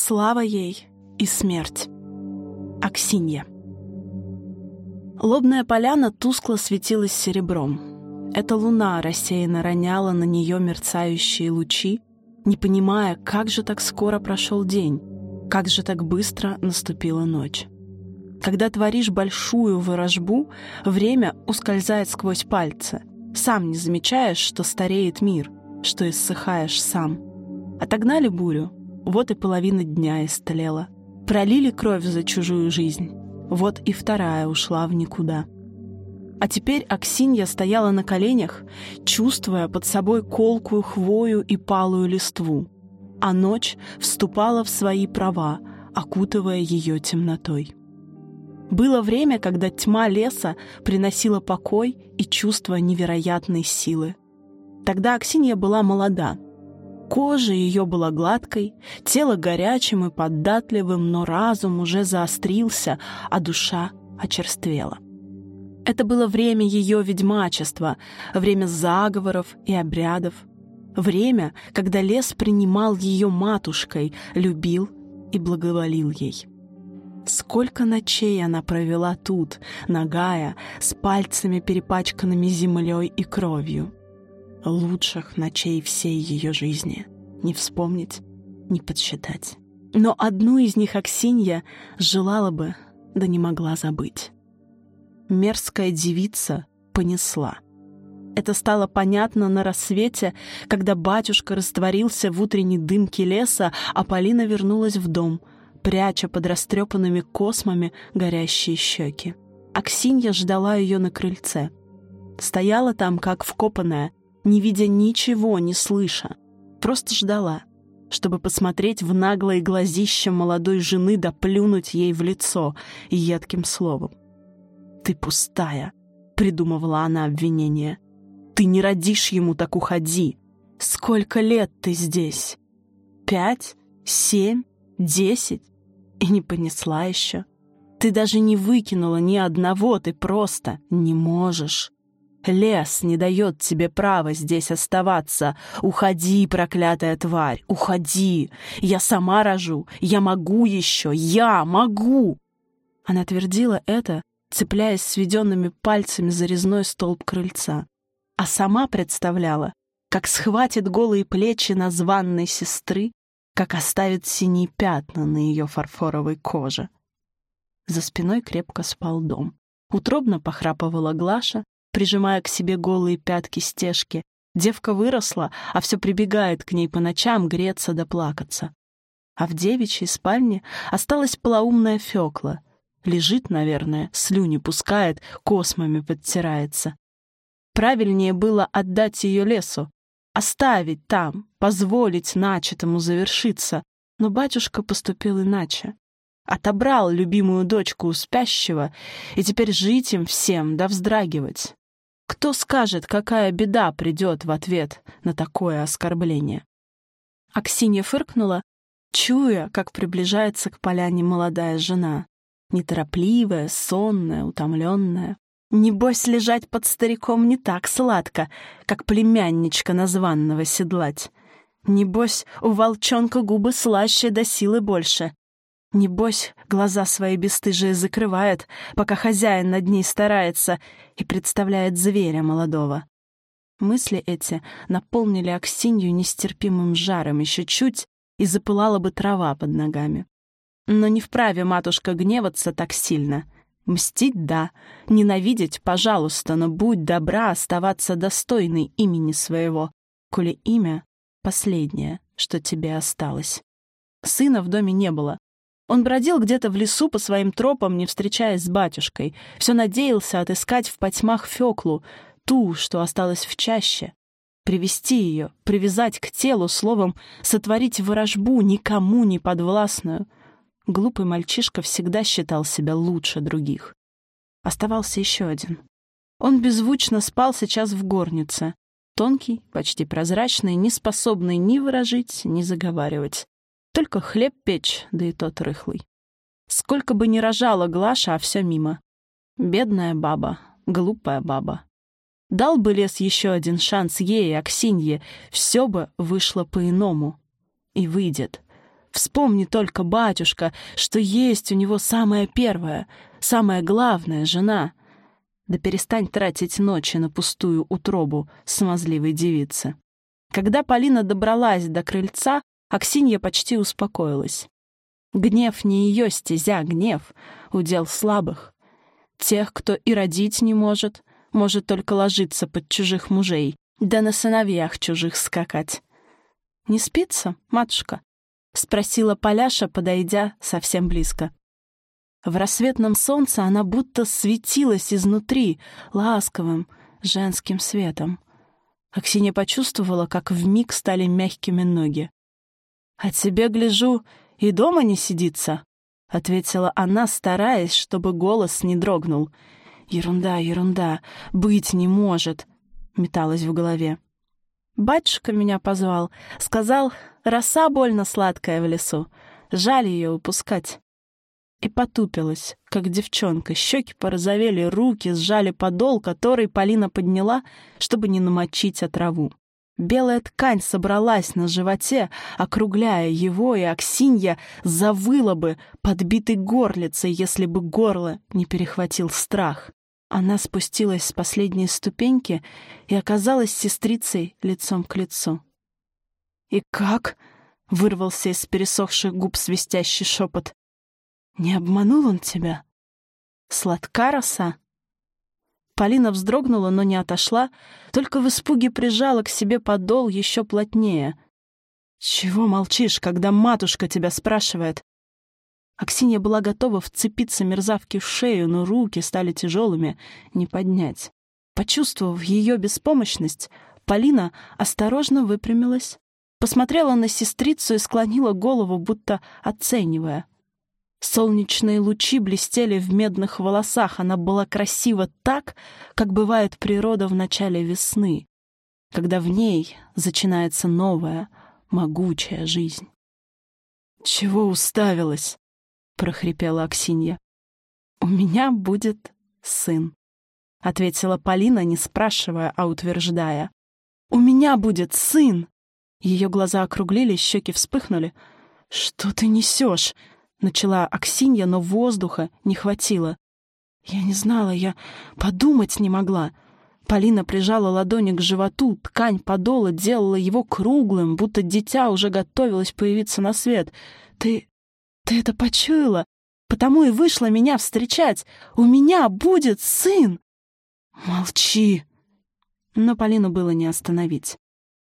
слава ей и смерть. Аксинья. Лобная поляна тускло светилась серебром. Эта луна рассеянно роняла на нее мерцающие лучи, не понимая, как же так скоро прошел день, как же так быстро наступила ночь. Когда творишь большую ворожбу, время ускользает сквозь пальцы. Сам не замечаешь, что стареет мир, что иссыхаешь сам. Отогнали бурю, вот и половина дня истлела. Пролили кровь за чужую жизнь, вот и вторая ушла в никуда. А теперь Аксинья стояла на коленях, чувствуя под собой колкую хвою и палую листву, а ночь вступала в свои права, окутывая ее темнотой. Было время, когда тьма леса приносила покой и чувство невероятной силы. Тогда Аксинья была молода. Кожа ее была гладкой, тело горячим и податливым, но разум уже заострился, а душа очерствела. Это было время ее ведьмачества, время заговоров и обрядов, время, когда лес принимал ее матушкой, любил и благоволил ей. Сколько ночей она провела тут, нагая, с пальцами перепачканными землей и кровью. Лучших ночей всей ее жизни. Не вспомнить, не подсчитать. Но одну из них Аксинья желала бы, да не могла забыть. Мерзкая девица понесла. Это стало понятно на рассвете, когда батюшка растворился в утренней дымке леса, а Полина вернулась в дом — пряча под растрепанными космами горящие щеки. Аксинья ждала ее на крыльце. Стояла там, как вкопанная, не видя ничего, не слыша. Просто ждала, чтобы посмотреть в наглое глазище молодой жены да плюнуть ей в лицо едким словом. «Ты пустая», — придумывала она обвинение. «Ты не родишь ему, так уходи. Сколько лет ты здесь? Пять? Семь? Десять? И не понесла еще. Ты даже не выкинула ни одного, ты просто не можешь. Лес не дает тебе права здесь оставаться. Уходи, проклятая тварь, уходи. Я сама рожу, я могу еще, я могу. Она твердила это, цепляясь сведенными пальцами за резной столб крыльца. А сама представляла, как схватит голые плечи названной сестры как оставит синие пятна на ее фарфоровой коже. За спиной крепко спал дом. Утробно похрапывала Глаша, прижимая к себе голые пятки стежки. Девка выросла, а все прибегает к ней по ночам греться да плакаться. А в девичьей спальне осталась полоумная Фёкла. Лежит, наверное, слюни пускает, космами подтирается. Правильнее было отдать ее лесу, оставить там, позволить начатому завершиться. Но батюшка поступил иначе. Отобрал любимую дочку у спящего, и теперь жить им всем да вздрагивать. Кто скажет, какая беда придет в ответ на такое оскорбление? Аксинья фыркнула, чуя, как приближается к поляне молодая жена, неторопливая, сонная, утомленная. Небось, лежать под стариком не так сладко, как племянничка названного седлать. Небось, у волчонка губы слаще да силы больше. Небось, глаза свои бесстыжие закрывает, пока хозяин над ней старается и представляет зверя молодого. Мысли эти наполнили Аксинью нестерпимым жаром еще чуть, и запылала бы трава под ногами. Но не вправе матушка гневаться так сильно — Мстить — да, ненавидеть — пожалуйста, но будь добра оставаться достойной имени своего, коли имя — последнее, что тебе осталось. Сына в доме не было. Он бродил где-то в лесу по своим тропам, не встречаясь с батюшкой. Все надеялся отыскать в потьмах Феклу, ту, что осталась в чаще. Привести ее, привязать к телу, словом, сотворить ворожбу никому не подвластную — Глупый мальчишка всегда считал себя лучше других. Оставался еще один. Он беззвучно спал сейчас в горнице. Тонкий, почти прозрачный, не способный ни выражить, ни заговаривать. Только хлеб печь, да и тот рыхлый. Сколько бы ни рожала Глаша, а все мимо. Бедная баба, глупая баба. Дал бы лес еще один шанс ей, Аксинье, все бы вышло по-иному. И выйдет. Вспомни только, батюшка, что есть у него самая первая, самая главная жена. Да перестань тратить ночи на пустую утробу смазливой девицы. Когда Полина добралась до крыльца, Аксинья почти успокоилась. Гнев не ее стезя, гнев — удел слабых. Тех, кто и родить не может, может только ложиться под чужих мужей, да на сыновьях чужих скакать. «Не спится, матушка?» — спросила Поляша, подойдя совсем близко. В рассветном солнце она будто светилась изнутри, ласковым, женским светом. Аксинья почувствовала, как вмиг стали мягкими ноги. «А тебе, гляжу, и дома не сидится», — ответила она, стараясь, чтобы голос не дрогнул. «Ерунда, ерунда, быть не может», — металась в голове. Батюшка меня позвал, сказал, роса больно сладкая в лесу, жаль ее упускать. И потупилась, как девчонка, щеки порозовели, руки сжали подол, который Полина подняла, чтобы не намочить отраву. Белая ткань собралась на животе, округляя его, и Аксинья завыла бы, подбитой горлицей, если бы горло не перехватил страх. Она спустилась с последней ступеньки и оказалась сестрицей лицом к лицу. «И как?» — вырвался из пересохших губ свистящий шепот. «Не обманул он тебя? Сладка роса?» Полина вздрогнула, но не отошла, только в испуге прижала к себе подол еще плотнее. «Чего молчишь, когда матушка тебя спрашивает?» Аксинья была готова вцепиться мерзавке в шею, но руки стали тяжелыми, не поднять. Почувствовав ее беспомощность, Полина осторожно выпрямилась, посмотрела на сестрицу и склонила голову, будто оценивая. Солнечные лучи блестели в медных волосах. Она была красива так, как бывает природа в начале весны, когда в ней начинается новая, могучая жизнь. «Чего уставилась?» — прохрипела Аксинья. «У меня будет сын», — ответила Полина, не спрашивая, а утверждая. «У меня будет сын!» Ее глаза округлились, щеки вспыхнули. «Что ты несешь?» Начала Аксинья, но воздуха не хватило. Я не знала, я подумать не могла. Полина прижала ладони к животу, ткань подола делала его круглым, будто дитя уже готовилось появиться на свет. «Ты... ты это почуяла? Потому и вышла меня встречать. У меня будет сын!» «Молчи!» Но Полину было не остановить.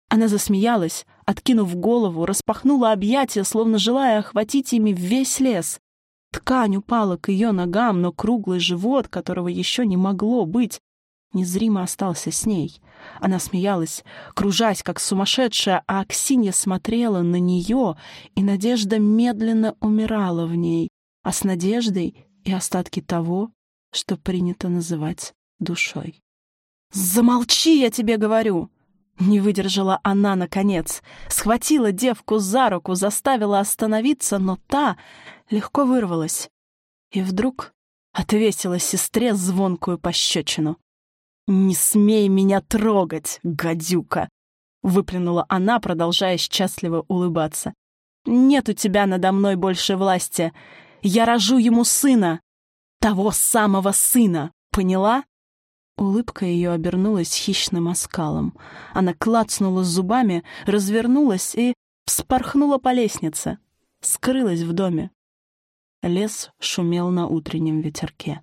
Она засмеялась, откинув голову, распахнула объятия, словно желая охватить ими весь лес. Ткань упала к ее ногам, но круглый живот, которого еще не могло быть, незримо остался с ней. Она смеялась, кружась, как сумасшедшая, а Аксинья смотрела на нее, и надежда медленно умирала в ней, а с надеждой и остатки того, что принято называть душой. «Замолчи, я тебе говорю!» Не выдержала она, наконец. Схватила девку за руку, заставила остановиться, но та легко вырвалась. И вдруг отвесила сестре звонкую пощечину. «Не смей меня трогать, гадюка!» — выплюнула она, продолжая счастливо улыбаться. «Нет у тебя надо мной больше власти. Я рожу ему сына. Того самого сына, поняла?» Улыбка ее обернулась хищным оскалом. Она клацнула зубами, развернулась и вспорхнула по лестнице. Скрылась в доме. Лес шумел на утреннем ветерке.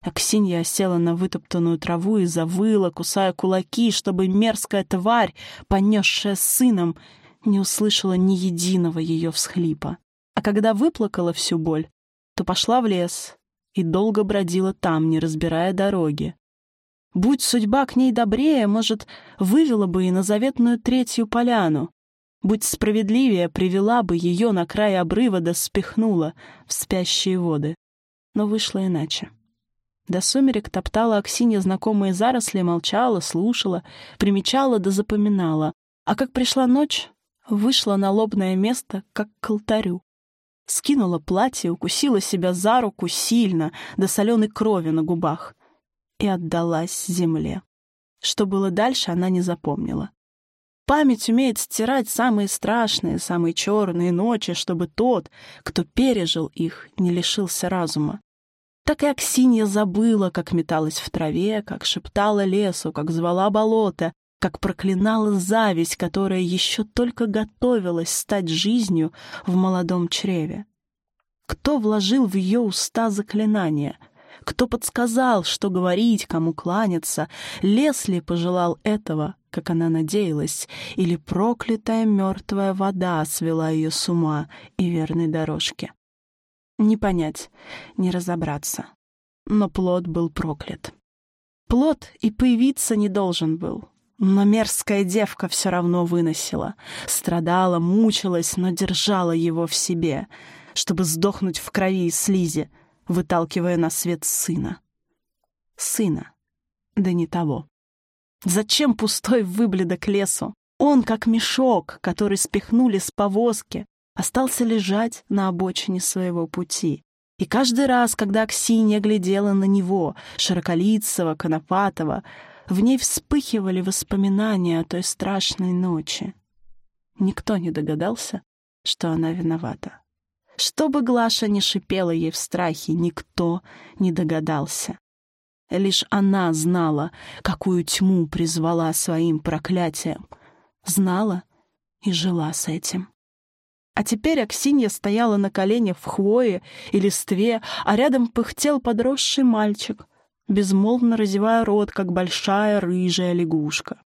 Аксинья осела на вытоптанную траву и завыла, кусая кулаки, чтобы мерзкая тварь, понесшая сыном, не услышала ни единого ее всхлипа. А когда выплакала всю боль, то пошла в лес и долго бродила там, не разбирая дороги. Будь судьба к ней добрее, может, вывела бы и на заветную третью поляну. Будь справедливее, привела бы ее на край обрыва да спихнула в спящие воды. Но вышло иначе. До сумерек топтала Аксинья знакомые заросли, молчала, слушала, примечала да запоминала. А как пришла ночь, вышла на лобное место, как к алтарю. Скинула платье, укусила себя за руку сильно, до соленой крови на губах и отдалась земле. Что было дальше, она не запомнила. Память умеет стирать самые страшные, самые черные ночи, чтобы тот, кто пережил их, не лишился разума. Так и Аксинья забыла, как металась в траве, как шептала лесу, как звала болото, как проклинала зависть, которая еще только готовилась стать жизнью в молодом чреве. Кто вложил в ее уста заклинание? Кто подсказал, что говорить, кому кланяться? Лес ли пожелал этого, как она надеялась, или проклятая мертвая вода свела ее с ума и верной дорожки? Не понять, не разобраться. Но плод был проклят. Плод и появиться не должен был. Но мерзкая девка все равно выносила. Страдала, мучилась, но держала его в себе, чтобы сдохнуть в крови и слизи, выталкивая на свет сына. Сына, да не того. Зачем пустой выбледок лесу? Он, как мешок, который спихнули с повозки, остался лежать на обочине своего пути. И каждый раз, когда Аксинья глядела на него, широколицего, конопатого, в ней вспыхивали воспоминания о той страшной ночи. Никто не догадался, что она виновата. Что бы Глаша не шипела ей в страхе, никто не догадался. Лишь она знала, какую тьму призвала своим проклятием. Знала и жила с этим. А теперь Аксинья стояла на коленях в хвое и листве, а рядом пыхтел подросший мальчик, безмолвно разевая рот, как большая рыжая лягушка.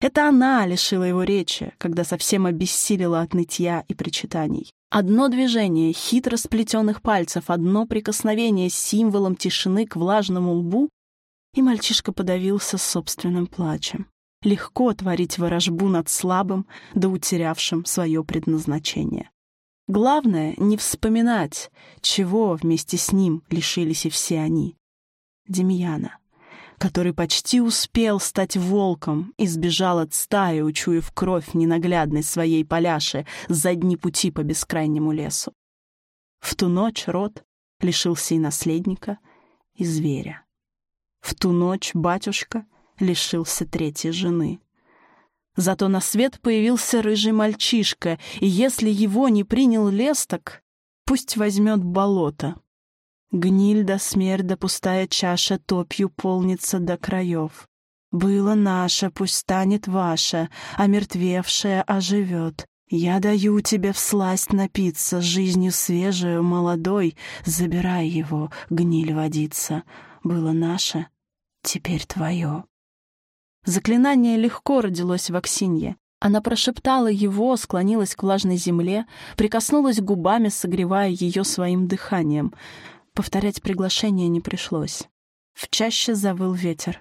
Это она лишила его речи, когда совсем обессилила от нытья и причитаний. Одно движение хитро сплетенных пальцев, одно прикосновение с символом тишины к влажному лбу, и мальчишка подавился собственным плачем легко творить ворожбу над слабым, да утерявшим свое предназначение. Главное — не вспоминать, чего вместе с ним лишились и все они. Демьяна, который почти успел стать волком и сбежал от стаи, учуяв кровь ненаглядной своей поляши за дни пути по бескрайнему лесу. В ту ночь род лишился и наследника, и зверя. В ту ночь батюшка лишился третьей жены. Зато на свет появился рыжий мальчишка, и если его не принял лесток, пусть возьмет болото. Гниль до смерть да пустая чаша топью полнится до краев. Было наше, пусть станет ваше, а мертвевшее оживет. Я даю тебе всласть напиться, жизнью свежую, молодой, забирай его, гниль водиться. Было наше, теперь твое. Заклинание легко родилось в Аксинье. Она прошептала его, склонилась к влажной земле, прикоснулась губами, согревая ее своим дыханием. Повторять приглашение не пришлось. В чаще завыл ветер.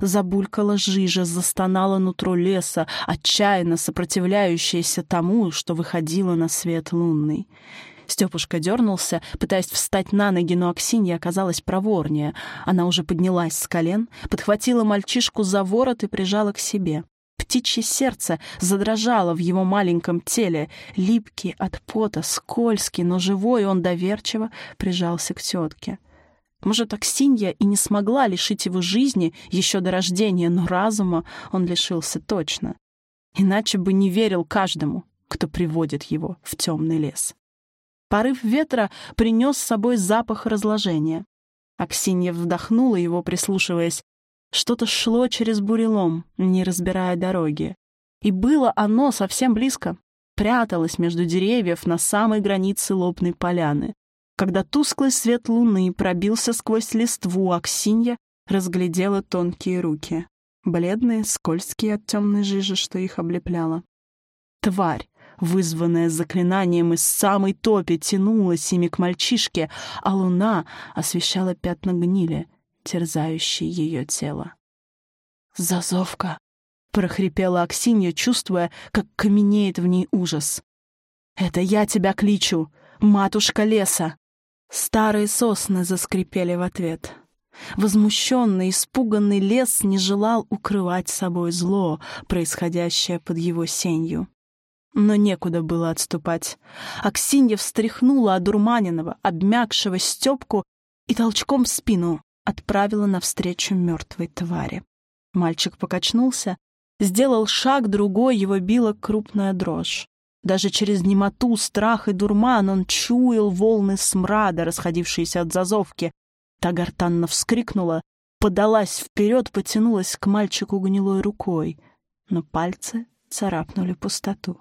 Забулькала жижа, застонала нутро леса, отчаянно сопротивляющаяся тому, что выходило на свет лунный. Степушка дернулся, пытаясь встать на ноги, но Аксинья оказалась проворнее. Она уже поднялась с колен, подхватила мальчишку за ворот и прижала к себе. Птичье сердце задрожало в его маленьком теле. Липкий от пота, скользкий, но живой он доверчиво прижался к тетке. Может, Аксинья и не смогла лишить его жизни еще до рождения, но разума он лишился точно. Иначе бы не верил каждому, кто приводит его в темный лес. Порыв ветра принес с собой запах разложения. Аксинья вдохнула его, прислушиваясь. Что-то шло через бурелом, не разбирая дороги. И было оно совсем близко. Пряталось между деревьев на самой границе лобной поляны. Когда тусклый свет луны пробился сквозь листву, Аксинья разглядела тонкие руки. Бледные, скользкие от темной жижи, что их облепляла. Тварь, вызванная заклинанием из самой топи, тянулась ими к мальчишке, а луна освещала пятна гнили, терзающие ее тело. «Зазовка!» — прохрипела Аксинья, чувствуя, как каменеет в ней ужас. «Это я тебя кличу, матушка леса!» Старые сосны заскрипели в ответ. Возмущенный, испуганный лес не желал укрывать собой зло, происходящее под его сенью. Но некуда было отступать. Аксинья встряхнула одурманенного, обмякшего Степку и толчком в спину отправила навстречу мертвой твари. Мальчик покачнулся, Сделал шаг другой, его била крупная дрожь. Даже через немоту, страх и дурман он чуял волны смрада, расходившиеся от зазовки. Та гортанно вскрикнула, подалась вперед, потянулась к мальчику гнилой рукой, но пальцы царапнули пустоту.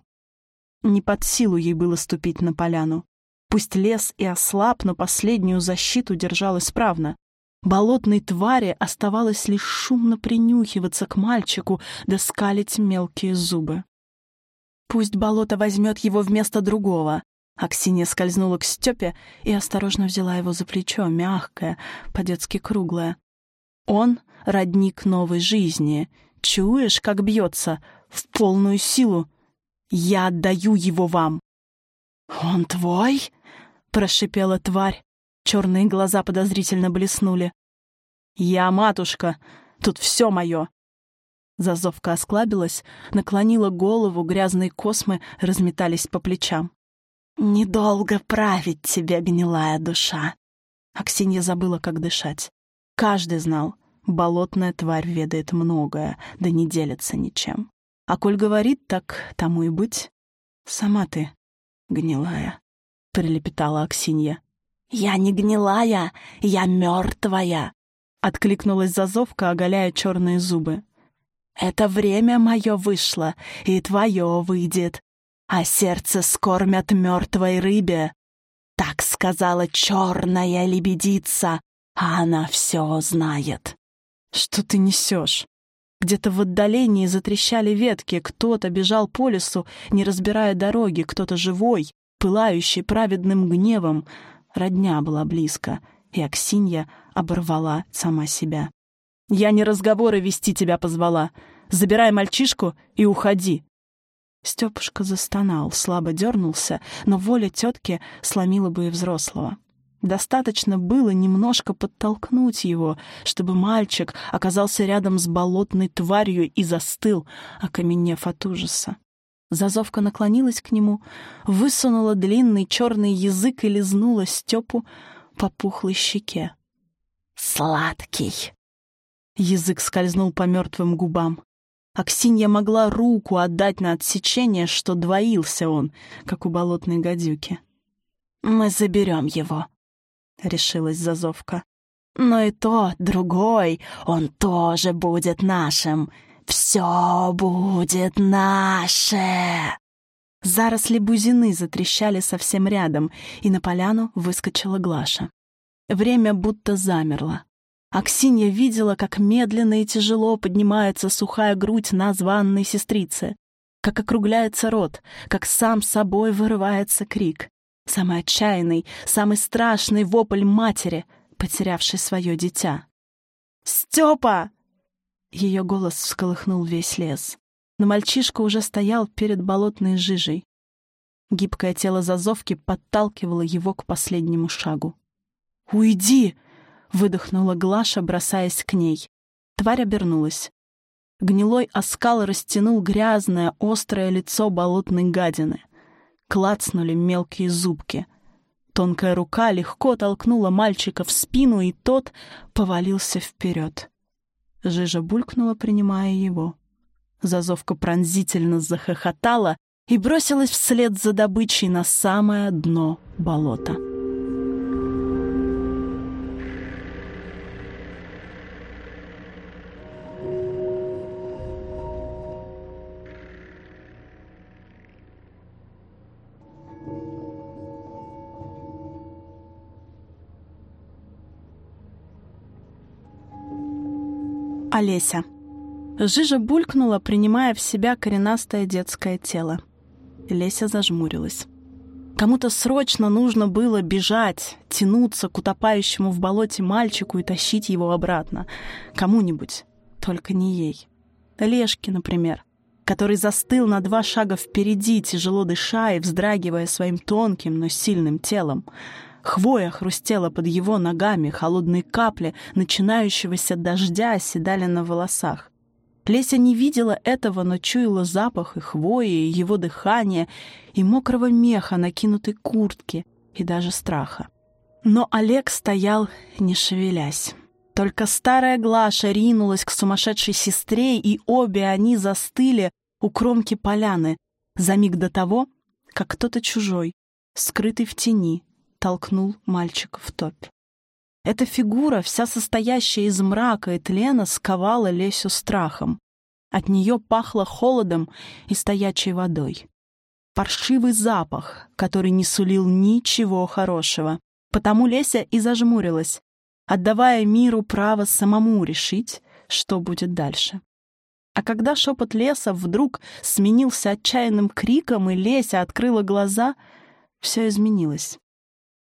Не под силу ей было ступить на поляну. Пусть лес и ослаб, но последнюю защиту держал исправно. Болотной твари оставалось лишь шумно принюхиваться к мальчику да скалить мелкие зубы. Пусть болото возьмет его вместо другого. Аксинья скользнула к Степе и осторожно взяла его за плечо, мягкое, по-детски круглое. Он — родник новой жизни. Чуешь, как бьется? В полную силу. Я отдаю его вам. «Он твой?» — прошипела тварь. Черные глаза подозрительно блеснули. «Я матушка. Тут все мое». Зазовка осклабилась, наклонила голову, грязные космы разметались по плечам. «Недолго править тебя, гнилая душа!» Аксинья забыла, как дышать. Каждый знал, болотная тварь ведает многое, да не делится ничем. А коль говорит так, тому и быть. Сама ты гнилая, — прилепетала Аксинья. «Я не гнилая, я мертвая!» — откликнулась зазовка, оголяя черные зубы. «Это время мое вышло, и твое выйдет, а сердце скормят мертвой рыбе. Так сказала черная лебедица, а она все знает». «Что ты несешь?» Где-то в отдалении затрещали ветки, кто-то бежал по лесу, не разбирая дороги, кто-то живой, пылающий праведным гневом, Родня была близко, и Аксинья оборвала сама себя. «Я не разговоры вести тебя позвала. Забирай мальчишку и уходи». Степушка застонал, слабо дернулся, но воля тетки сломила бы и взрослого. Достаточно было немножко подтолкнуть его, чтобы мальчик оказался рядом с болотной тварью и застыл, окаменев от ужаса. Зазовка наклонилась к нему, высунула длинный черный язык и лизнула Степу по пухлой щеке. «Сладкий!» Язык скользнул по мертвым губам. Аксинья могла руку отдать на отсечение, что двоился он, как у болотной гадюки. «Мы заберем его», — решилась Зазовка. «Но и тот, другой, он тоже будет нашим. «Все будет наше!» Заросли бузины затрещали совсем рядом, и на поляну выскочила Глаша. Время будто замерло. Аксинья видела, как медленно и тяжело поднимается сухая грудь названной сестрицы, как округляется рот, как сам собой вырывается крик. Самый отчаянный, самый страшный вопль матери, потерявшей свое дитя. «Степа!» Ее голос всколыхнул весь лес. Но мальчишка уже стоял перед болотной жижей. Гибкое тело зазовки подталкивало его к последнему шагу. «Уйди!» — выдохнула Глаша, бросаясь к ней. Тварь обернулась. Гнилой оскал растянул грязное, острое лицо болотной гадины. Клацнули мелкие зубки. Тонкая рука легко толкнула мальчика в спину, и тот повалился вперед. Жижа булькнула, принимая его. Зазовка пронзительно захохотала и бросилась вслед за добычей на самое дно болота. Олеся. Жижа булькнула, принимая в себя коренастое детское тело. Леся зажмурилась. Кому-то срочно нужно было бежать, тянуться к утопающему в болоте мальчику и тащить его обратно. Кому-нибудь, только не ей. Лешке, например, который застыл на два шага впереди, тяжело дыша и вздрагивая своим тонким, но сильным телом. Хвоя хрустела под его ногами, холодные капли начинающегося дождя оседали на волосах. Леся не видела этого, но чуяла запах и хвои, и его дыхание, и мокрого меха, накинутой куртки, и даже страха. Но Олег стоял, не шевелясь. Только старая Глаша ринулась к сумасшедшей сестре, и обе они застыли у кромки поляны за миг до того, как кто-то чужой, скрытый в тени, толкнул мальчика в топь. Эта фигура, вся состоящая из мрака и тлена, сковала Лесю страхом. От нее пахло холодом и стоячей водой. Паршивый запах, который не сулил ничего хорошего. Потому Леся и зажмурилась, отдавая миру право самому решить, что будет дальше. А когда шепот леса вдруг сменился отчаянным криком, и Леся открыла глаза, все изменилось.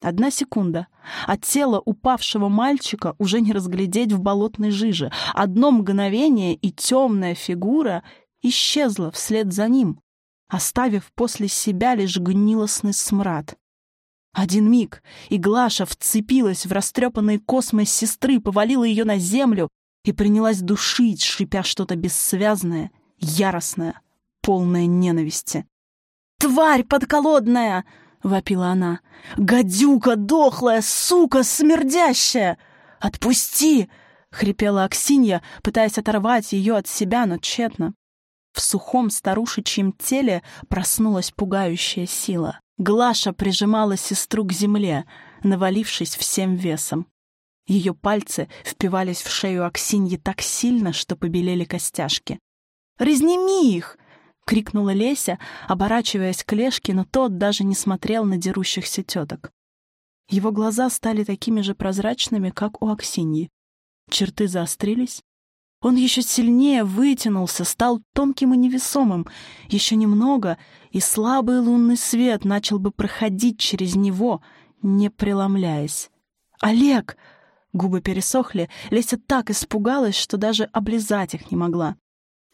Одна секунда. От тела упавшего мальчика уже не разглядеть в болотной жиже. Одно мгновение, и темная фигура исчезла вслед за ним, оставив после себя лишь гнилостный смрад. Один миг, и Глаша вцепилась в растрепанные космы сестры, повалила ее на землю и принялась душить, шипя что-то бессвязное, яростное, полное ненависти. «Тварь подколодная!» — вопила она. «Гадюка дохлая, сука смердящая! Отпусти!» — хрипела Аксинья, пытаясь оторвать ее от себя, но тщетно. В сухом старушечьем теле проснулась пугающая сила. Глаша прижимала сестру к земле, навалившись всем весом. Ее пальцы впивались в шею Аксиньи так сильно, что побелели костяшки. «Разними их!» — крикнула Леся, оборачиваясь к Лешке, но тот даже не смотрел на дерущихся теток. Его глаза стали такими же прозрачными, как у Аксиньи. Черты заострились. Он еще сильнее вытянулся, стал тонким и невесомым. Еще немного, и слабый лунный свет начал бы проходить через него, не преломляясь. «Олег!» Губы пересохли, Леся так испугалась, что даже облизать их не могла.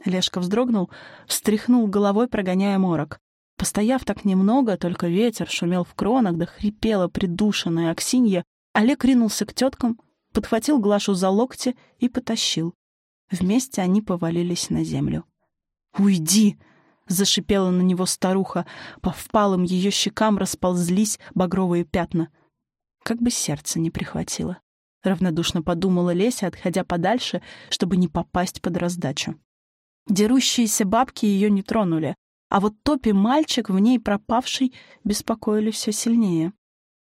Лешка вздрогнул, встряхнул головой, прогоняя морок. Постояв так немного, только ветер шумел в кронах, да хрипела придушенная Аксинья, Олег ринулся к теткам, подхватил Глашу за локти и потащил. Вместе они повалились на землю. «Уйди!» — зашипела на него старуха. По впалым ее щекам расползлись багровые пятна. Как бы сердце не прихватило. Равнодушно подумала Леся, отходя подальше, чтобы не попасть под раздачу. Дерущиеся бабки ее не тронули, а вот топи мальчик, в ней пропавший, беспокоили все сильнее.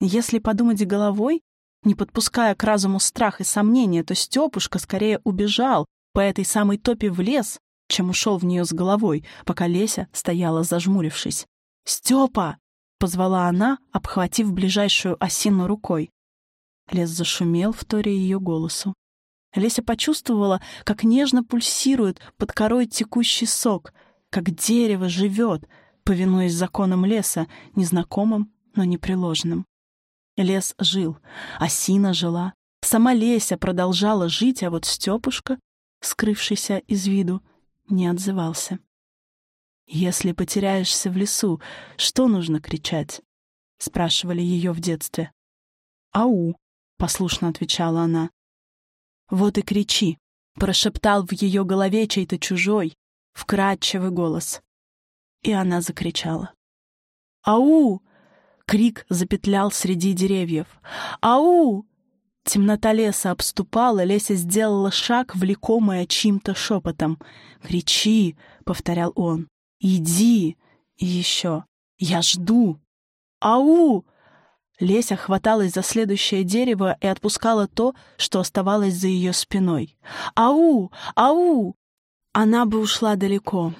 Если подумать головой, не подпуская к разуму страх и сомнения, то Степушка скорее убежал по этой самой топе в лес, чем ушел в нее с головой, пока Леся стояла зажмурившись. «Степа!» — позвала она, обхватив ближайшую осину рукой. Лес зашумел, вторя ее голосу. Леся почувствовала, как нежно пульсирует под корой текущий сок, как дерево живет, повинуясь законам леса, незнакомым, но непреложным. Лес жил, осина жила, сама Леся продолжала жить, а вот Степушка, скрывшийся из виду, не отзывался. «Если потеряешься в лесу, что нужно кричать?» — спрашивали ее в детстве. «Ау!» — послушно отвечала она. «Вот и кричи!» — прошептал в ее голове чей-то чужой, вкрадчивый голос. И она закричала. «Ау!» — крик запетлял среди деревьев. «Ау!» Темнота леса обступала, Леся сделала шаг, влекомая чьим-то шепотом. «Кричи!» — повторял он. «Иди!» И еще. «Я жду!» «Ау!» Леся хваталась за следующее дерево и отпускала то, что оставалось за ее спиной. «Ау! Ау!» Она бы ушла далеко.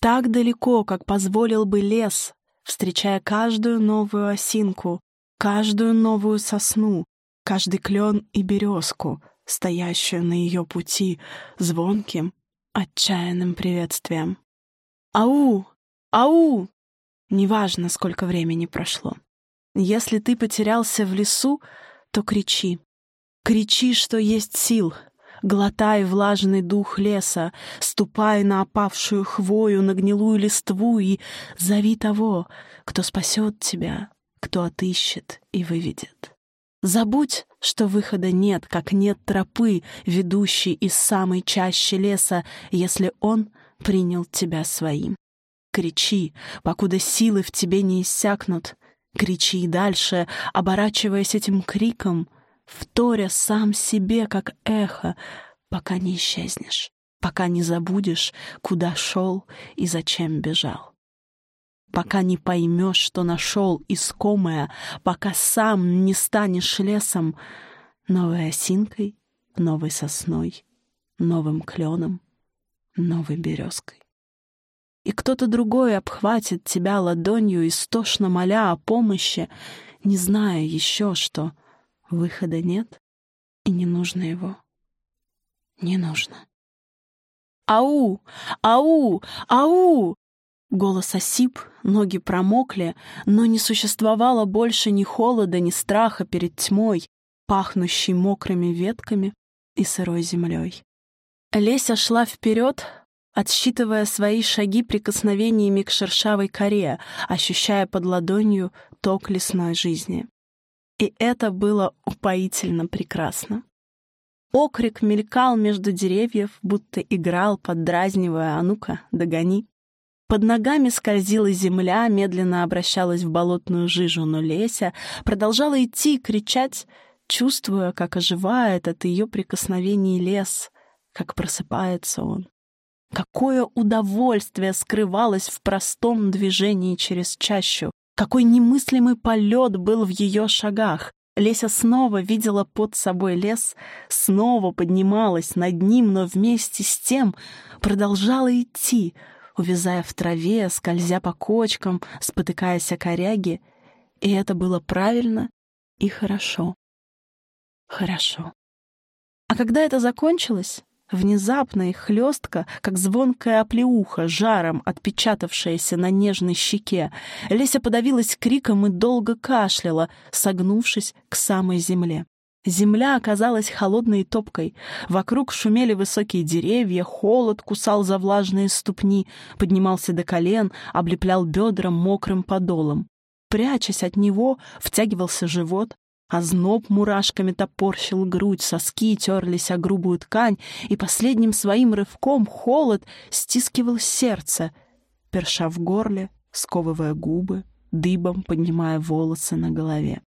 Так далеко, как позволил бы лес, встречая каждую новую осинку, каждую новую сосну, каждый клен и березку, стоящую на ее пути звонким, отчаянным приветствием. «Ау! Ау!» Неважно, сколько времени прошло. Если ты потерялся в лесу, то кричи. Кричи, что есть сил. Глотай влажный дух леса, ступай на опавшую хвою, на гнилую листву и зови того, кто спасет тебя, кто отыщет и выведет. Забудь, что выхода нет, как нет тропы, ведущей из самой чащи леса, если он принял тебя своим. Кричи, покуда силы в тебе не иссякнут, Кричи дальше, оборачиваясь этим криком вторя сам себе, как эхо, пока не исчезнешь, пока не забудешь, куда шел и зачем бежал. Пока не поймешь, что нашел искомое, пока сам не станешь лесом, новой осинкой, новой сосной, новым кленом, новой березкой. И кто-то другой обхватит тебя ладонью, истошно моля о помощи, не зная еще, что выхода нет и не нужно его. Не нужно. «Ау! Ау! Ау!» Голос осип, ноги промокли, но не существовало больше ни холода, ни страха перед тьмой, пахнущей мокрыми ветками и сырой землей. Леся шла вперед, отсчитывая свои шаги прикосновениями к шершавой коре, ощущая под ладонью ток лесной жизни. И это было упоительно прекрасно. Окрик мелькал между деревьев, будто играл, поддразнивая «А ну-ка, догони!». Под ногами скользила земля, медленно обращалась в болотную жижу, но Леся продолжала идти и кричать, чувствуя, как оживает от ее прикосновений лес, как просыпается он. Какое удовольствие скрывалось в простом движении через чащу, какой немыслимый полет был в ее шагах. Леся снова видела под собой лес, снова поднималась над ним, но вместе с тем продолжала идти — увязая в траве, скользя по кочкам, спотыкаясь о коряги. И это было правильно и хорошо. Хорошо. А когда это закончилось, внезапно и хлестко, как звонкая оплеуха, жаром отпечатавшаяся на нежной щеке, Леся подавилась криком и долго кашляла, согнувшись к самой земле. Земля оказалась холодной и топкой. Вокруг шумели высокие деревья, холод кусал за влажные ступни, поднимался до колен, облеплял бедра мокрым подолом. Прячась от него, втягивался живот, а зноб мурашками топорщил грудь, соски терлись о грубую ткань, и последним своим рывком холод стискивал сердце, перша в горле, сковывая губы, дыбом поднимая волосы на голове.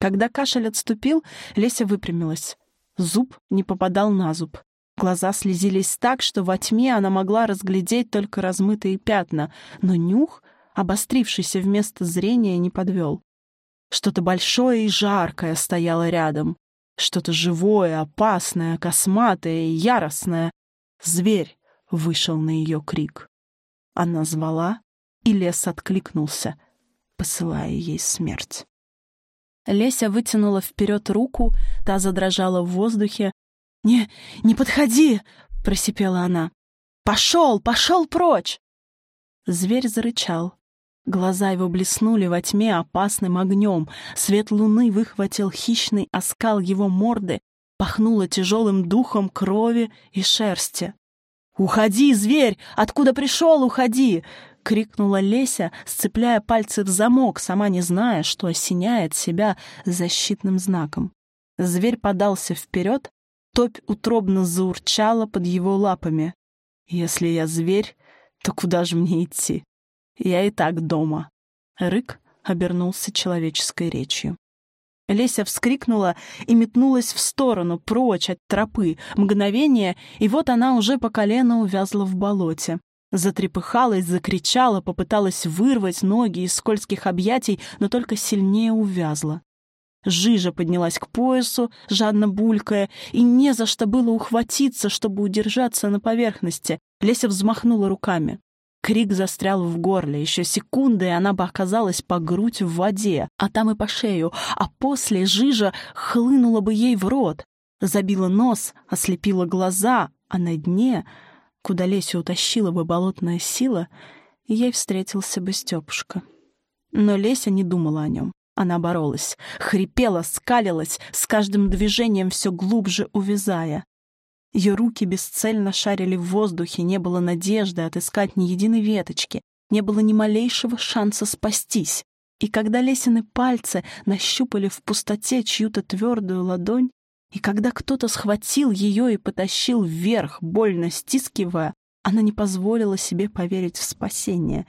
Когда кашель отступил, Леся выпрямилась. Зуб не попадал на зуб. Глаза слезились так, что во тьме она могла разглядеть только размытые пятна, но нюх, обострившийся вместо зрения, не подвел. Что-то большое и жаркое стояло рядом. Что-то живое, опасное, косматое и яростное. Зверь вышел на ее крик. Она звала, и лес откликнулся, посылая ей смерть. Леся вытянула вперед руку, та задрожала в воздухе. «Не, не подходи!» — просипела она. «Пошел, пошел прочь!» Зверь зарычал. Глаза его блеснули во тьме опасным огнем. Свет луны выхватил хищный оскал его морды, пахнуло тяжелым духом крови и шерсти. «Уходи, зверь! Откуда пришел, уходи!» — крикнула Леся, сцепляя пальцы в замок, сама не зная, что осеняет себя защитным знаком. Зверь подался вперед, топь утробно заурчала под его лапами. «Если я зверь, то куда же мне идти? Я и так дома». Рык обернулся человеческой речью. Леся вскрикнула и метнулась в сторону, прочь от тропы. Мгновение, и вот она уже по колено увязла в болоте. Затрепыхалась, закричала, попыталась вырвать ноги из скользких объятий, но только сильнее увязла. Жижа поднялась к поясу, жадно булькая, и не за что было ухватиться, чтобы удержаться на поверхности. Леся взмахнула руками. Крик застрял в горле. Еще секунды, и она бы оказалась по грудь в воде, а там и по шею, а после жижа хлынула бы ей в рот. Забила нос, ослепила глаза, а на дне куда Лесю утащила бы болотная сила, ей встретился бы Степушка. Но Леся не думала о нем. Она боролась, хрипела, скалилась, с каждым движением все глубже увязая. Ее руки бесцельно шарили в воздухе, не было надежды отыскать ни единой веточки, не было ни малейшего шанса спастись. И когда Лесины пальцы нащупали в пустоте чью-то твердую ладонь, и когда кто-то схватил ее и потащил вверх, больно стискивая, Она не позволила себе поверить в спасение.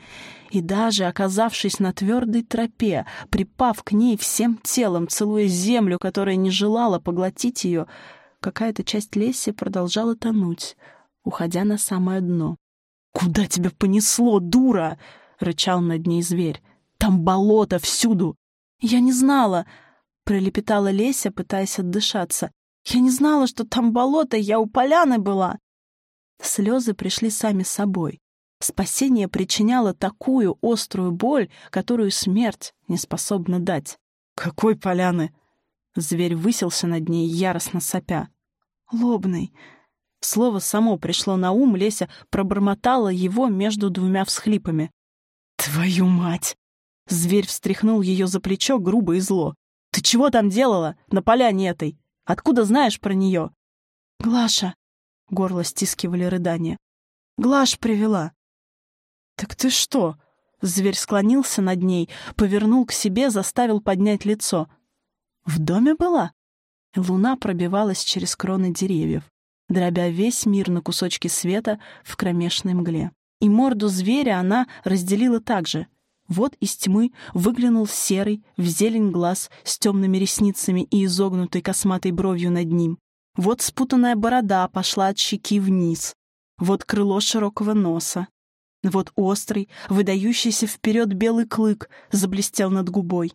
И даже, оказавшись на твердой тропе, припав к ней всем телом, целуя землю, которая не желала поглотить ее, какая-то часть Леси продолжала тонуть, уходя на самое дно. «Куда тебя понесло, дура?» — рычал над ней зверь. «Там болото всюду!» «Я не знала!» — пролепетала Леся, пытаясь отдышаться. «Я не знала, что там болото, я у поляны была!» Слезы пришли сами собой. Спасение причиняло такую острую боль, которую смерть не способна дать. «Какой поляны?» Зверь высился над ней, яростно сопя. «Лобный». Слово само пришло на ум, Леся пробормотала его между двумя всхлипами. «Твою мать!» Зверь встряхнул ее за плечо грубо и зло. «Ты чего там делала? На поляне этой? Откуда знаешь про нее?» «Глаша!» Горло стискивали рыдания. «Глаш привела». «Так ты что?» Зверь склонился над ней, повернул к себе, заставил поднять лицо. «В доме была?» Луна пробивалась через кроны деревьев, дробя весь мир на кусочки света в кромешной мгле. И морду зверя она разделила так же. Вот из тьмы выглянул серый, в зелень глаз, с темными ресницами и изогнутой косматой бровью над ним. Вот спутанная борода пошла от щеки вниз. Вот крыло широкого носа. Вот острый, выдающийся вперед белый клык заблестел над губой.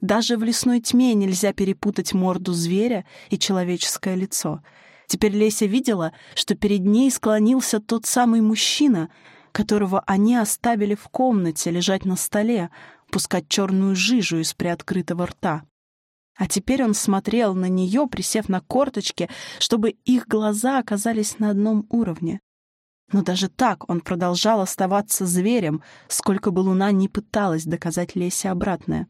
Даже в лесной тьме нельзя перепутать морду зверя и человеческое лицо. Теперь Леся видела, что перед ней склонился тот самый мужчина, которого они оставили в комнате лежать на столе, пускать черную жижу из приоткрытого рта. А теперь он смотрел на нее, присев на корточки, чтобы их глаза оказались на одном уровне. Но даже так он продолжал оставаться зверем, сколько бы Луна не пыталась доказать Лесе обратное.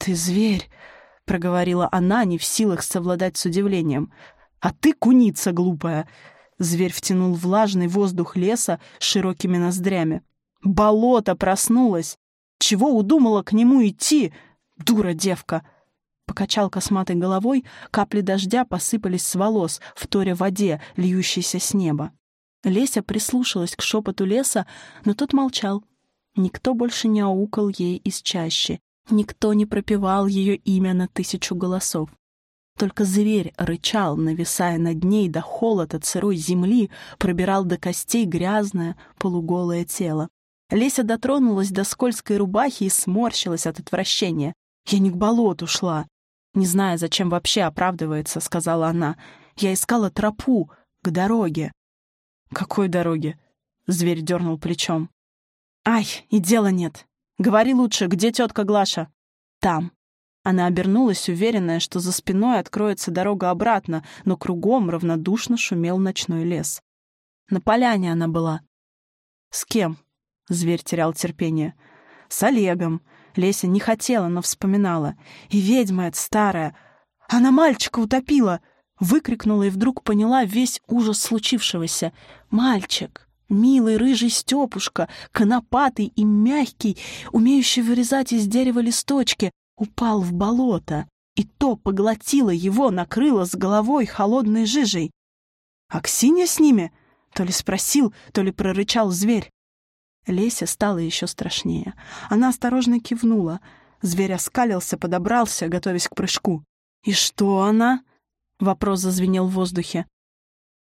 «Ты зверь!» — проговорила она, не в силах совладать с удивлением. «А ты куница глупая!» Зверь втянул влажный воздух леса широкими ноздрями. «Болото проснулось! Чего удумала к нему идти? Дура девка!» покачал косматой головой, капли дождя посыпались с волос, в торе воде, льющейся с неба. Леся прислушалась к шепоту леса, но тот молчал. Никто больше не аукал ей из чащи, никто не пропевал ее имя на тысячу голосов. Только зверь рычал, нависая над ней до холода сырой земли, пробирал до костей грязное, полуголое тело. Леся дотронулась до скользкой рубахи и сморщилась от отвращения. «Я не к болоту шла. «Не знаю, зачем вообще оправдывается», — сказала она. «Я искала тропу к дороге». «Какой дороге?» — зверь дернул плечом. «Ай, и дела нет. Говори лучше, где тетка Глаша?» «Там». Она обернулась, уверенная, что за спиной откроется дорога обратно, но кругом равнодушно шумел ночной лес. На поляне она была. «С кем?» — зверь терял терпение. «С Олегом. Леся не хотела, но вспоминала. И ведьма эта старая. Она мальчика утопила. Выкрикнула и вдруг поняла весь ужас случившегося. Мальчик, милый рыжий Степушка, конопатый и мягкий, умеющий вырезать из дерева листочки, упал в болото. И то поглотило его, накрыло с головой холодной жижей. «А Ксения с ними?» То ли спросил, то ли прорычал зверь. Леся стала еще страшнее. Она осторожно кивнула. Зверь оскалился, подобрался, готовясь к прыжку. «И что она?» — вопрос зазвенел в воздухе.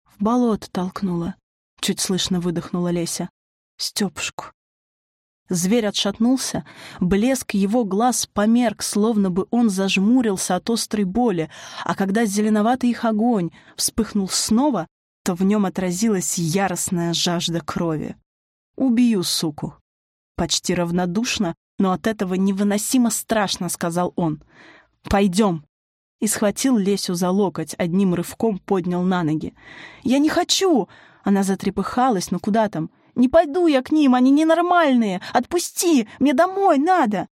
«В болото толкнула», — чуть слышно выдохнула Леся. «Степушку». Зверь отшатнулся, блеск его глаз померк, словно бы он зажмурился от острой боли, а когда зеленоватый их огонь вспыхнул снова, то в нем отразилась яростная жажда крови. «Убью, суку!» Почти равнодушно, но от этого невыносимо страшно, сказал он. «Пойдем!» И схватил Лесю за локоть, одним рывком поднял на ноги. «Я не хочу!» Она затрепыхалась, но куда там? «Не пойду я к ним, они ненормальные! Отпусти! Мне домой надо!»